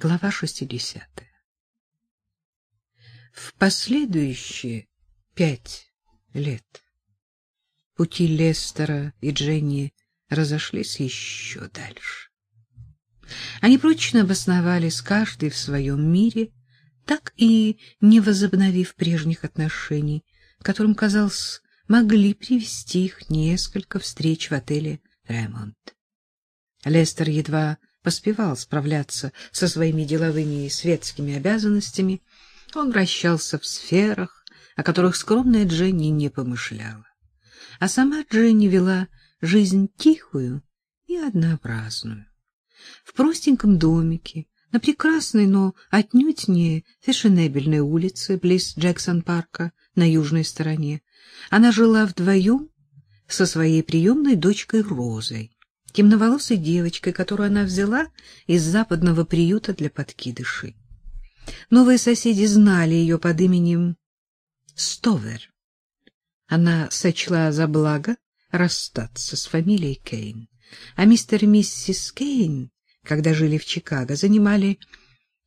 Глава 60. В последующие пять лет пути Лестера и Дженни разошлись еще дальше. Они прочно обосновались каждый в своем мире, так и не возобновив прежних отношений, которым, казалось, могли привести их несколько встреч в отеле «Ремонт». Лестер едва поспевал справляться со своими деловыми и светскими обязанностями, он вращался в сферах, о которых скромная Дженни не помышляла. А сама Дженни вела жизнь тихую и однообразную. В простеньком домике, на прекрасной, но отнюдь не фешенебельной улице близ Джексон-парка на южной стороне, она жила вдвоем со своей приемной дочкой Розой темноволосой девочкой, которую она взяла из западного приюта для подкидышей. Новые соседи знали ее под именем Стовер. Она сочла за благо расстаться с фамилией Кейн, а мистер и миссис Кейн, когда жили в Чикаго, занимали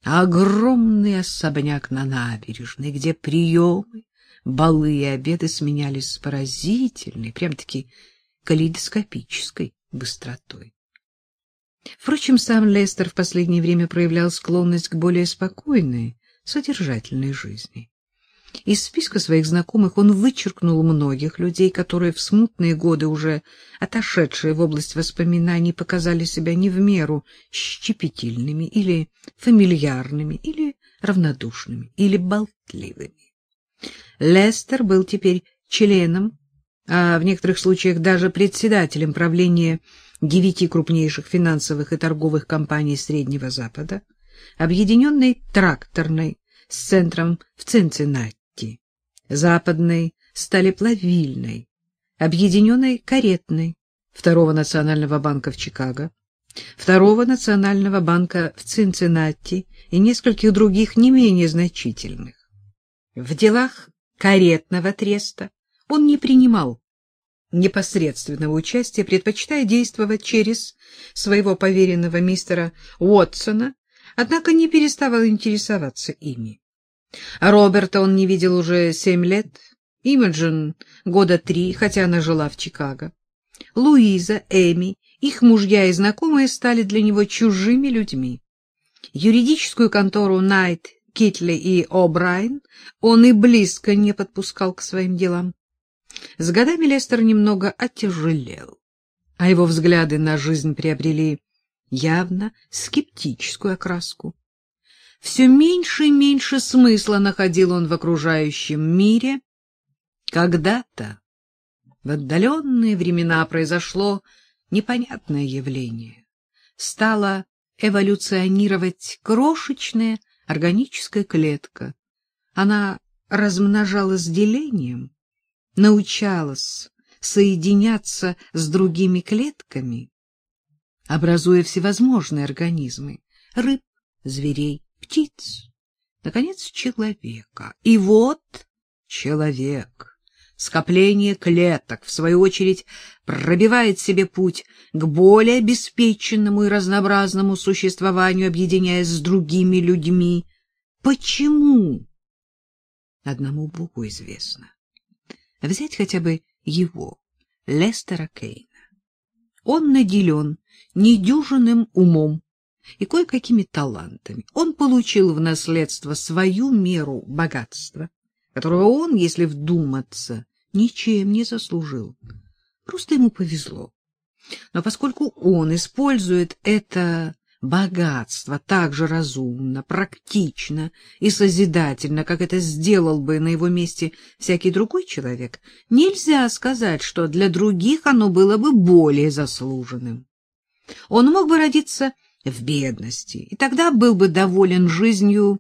огромный особняк на набережной, где приемы, балы и обеды сменялись с поразительной, прям-таки калейдоскопической быстротой. Впрочем, сам Лестер в последнее время проявлял склонность к более спокойной, содержательной жизни. Из списка своих знакомых он вычеркнул многих людей, которые в смутные годы, уже отошедшие в область воспоминаний, показали себя не в меру щепетильными или фамильярными, или равнодушными, или болтливыми. Лестер был теперь членом а в некоторых случаях даже председателем правления девяти крупнейших финансовых и торговых компаний Среднего Запада, объединенной тракторной с центром в Цинциннати, западной сталеплавильной, объединенной каретной, Второго национального банка в Чикаго, Второго национального банка в Цинциннати и нескольких других не менее значительных. В делах каретного треста он не принимал непосредственного участия, предпочитая действовать через своего поверенного мистера Уотсона, однако не переставал интересоваться ими. Роберта он не видел уже семь лет, Имаджин года три, хотя она жила в Чикаго. Луиза, Эми, их мужья и знакомые стали для него чужими людьми. Юридическую контору Найт, Китли и О'Брайен он и близко не подпускал к своим делам. С годами Лестер немного оттяжелел, а его взгляды на жизнь приобрели явно скептическую окраску. Все меньше и меньше смысла находил он в окружающем мире. Когда-то, в отдаленные времена, произошло непонятное явление. Стала эволюционировать крошечная органическая клетка. Она размножалась делением, научалась соединяться с другими клетками, образуя всевозможные организмы — рыб, зверей, птиц, наконец, человека. И вот человек, скопление клеток, в свою очередь, пробивает себе путь к более обеспеченному и разнообразному существованию, объединяясь с другими людьми. Почему? Одному Богу известно. Взять хотя бы его, Лестера Кейна. Он наделен недюжинным умом и кое-какими талантами. Он получил в наследство свою меру богатства, которого он, если вдуматься, ничем не заслужил. Просто ему повезло. Но поскольку он использует это богатство так же разумно, практично и созидательно, как это сделал бы на его месте всякий другой человек, нельзя сказать, что для других оно было бы более заслуженным. Он мог бы родиться в бедности, и тогда был бы доволен жизнью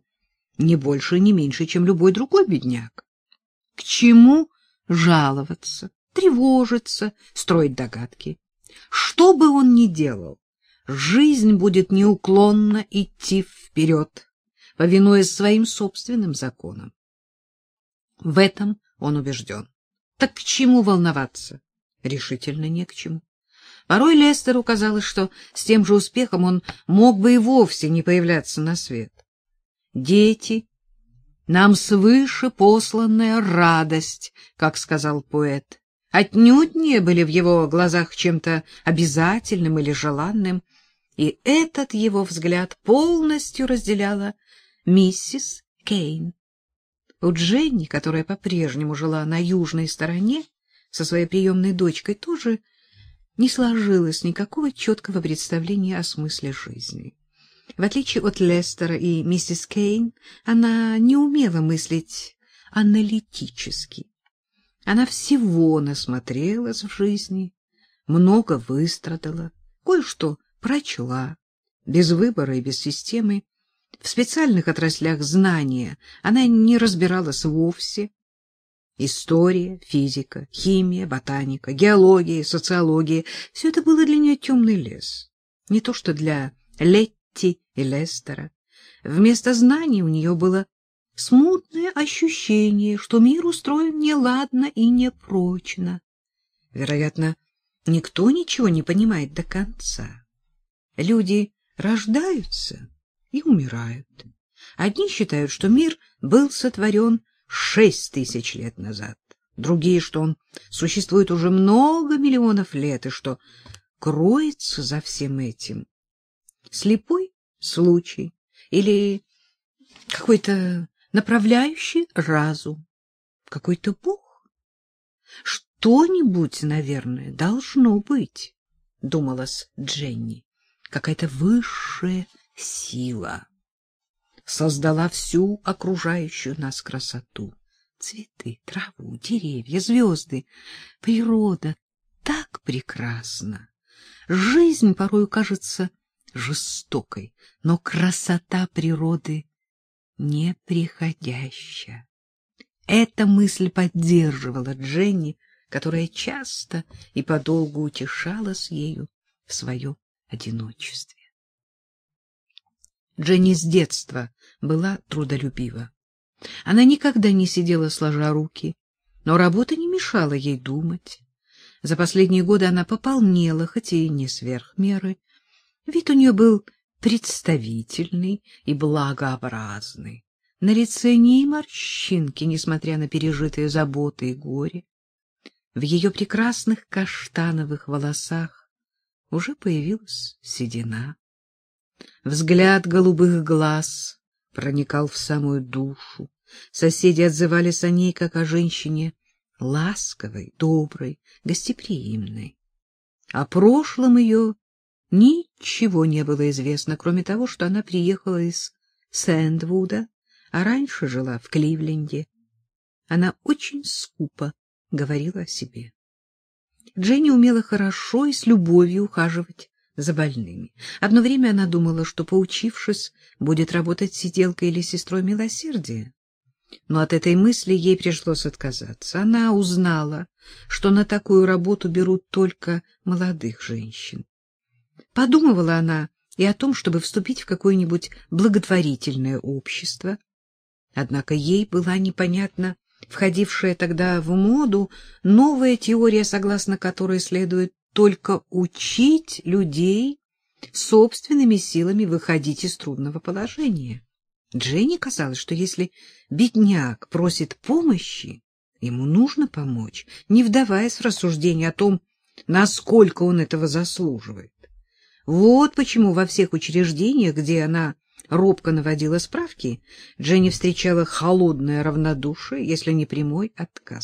не больше, не меньше, чем любой другой бедняк. К чему жаловаться, тревожиться, строить догадки? Что бы он ни делал, жизнь будет неуклонно идти вперед, повинуясь своим собственным законам. В этом он убежден. Так к чему волноваться? Решительно не к чему. Порой Лестеру казалось, что с тем же успехом он мог бы и вовсе не появляться на свет. Дети — нам свыше посланная радость, как сказал поэт, отнюдь не были в его глазах чем-то обязательным или желанным, и этот его взгляд полностью разделяла миссис Кейн. У Дженни, которая по-прежнему жила на южной стороне со своей приемной дочкой, тоже не сложилось никакого четкого представления о смысле жизни. В отличие от Лестера и миссис Кейн, она не умела мыслить аналитически. Она всего насмотрелась в жизни, много выстрадала, кое-что прочла, без выбора и без системы. В специальных отраслях знания она не разбиралась вовсе. История, физика, химия, ботаника, геология, социология — все это было для нее темный лес. Не то что для Летти и Лестера. Вместо знаний у нее было смутное ощущение, что мир устроен неладно и непрочно. Вероятно, никто ничего не понимает до конца. Люди рождаются и умирают. Одни считают, что мир был сотворен шесть тысяч лет назад, другие, что он существует уже много миллионов лет, и что кроется за всем этим слепой случай или какой-то направляющий разум, какой-то бог. Что-нибудь, наверное, должно быть, думалась Дженни, какая-то высшая сила создала всю окружающую нас красоту. Цветы, траву, деревья, звезды. Природа так прекрасна. Жизнь порою кажется жестокой, но красота природы неприходящая. Эта мысль поддерживала Дженни, которая часто и подолгу утешалась ею в своем одиночестве. Дженни с детства была трудолюбива. Она никогда не сидела сложа руки, но работа не мешала ей думать. За последние годы она пополнела, хоть и не сверх меры. Вид у нее был представительный и благообразный. На лице ни морщинки, несмотря на пережитые заботы и горе. В ее прекрасных каштановых волосах уже появилась седина. Взгляд голубых глаз проникал в самую душу. Соседи отзывались о ней, как о женщине ласковой, доброй, гостеприимной. О прошлом ее ничего не было известно, кроме того, что она приехала из Сэндвуда, а раньше жила в Кливленде. Она очень скупо говорила о себе. Дженни умела хорошо и с любовью ухаживать за больными. Одно время она думала, что, поучившись, будет работать сиделкой или сестрой милосердия. Но от этой мысли ей пришлось отказаться. Она узнала, что на такую работу берут только молодых женщин. Подумывала она и о том, чтобы вступить в какое-нибудь благотворительное общество. Однако ей была непонятна входившая тогда в моду новая теория, согласно которой следует только учить людей собственными силами выходить из трудного положения. Дженни казалось, что если бедняк просит помощи, ему нужно помочь, не вдаваясь в рассуждения о том, насколько он этого заслуживает. Вот почему во всех учреждениях, где она робко наводила справки, Дженни встречала холодное равнодушие, если не прямой отказ.